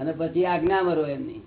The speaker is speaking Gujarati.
અને પછી આજ્ઞા મરો એમની.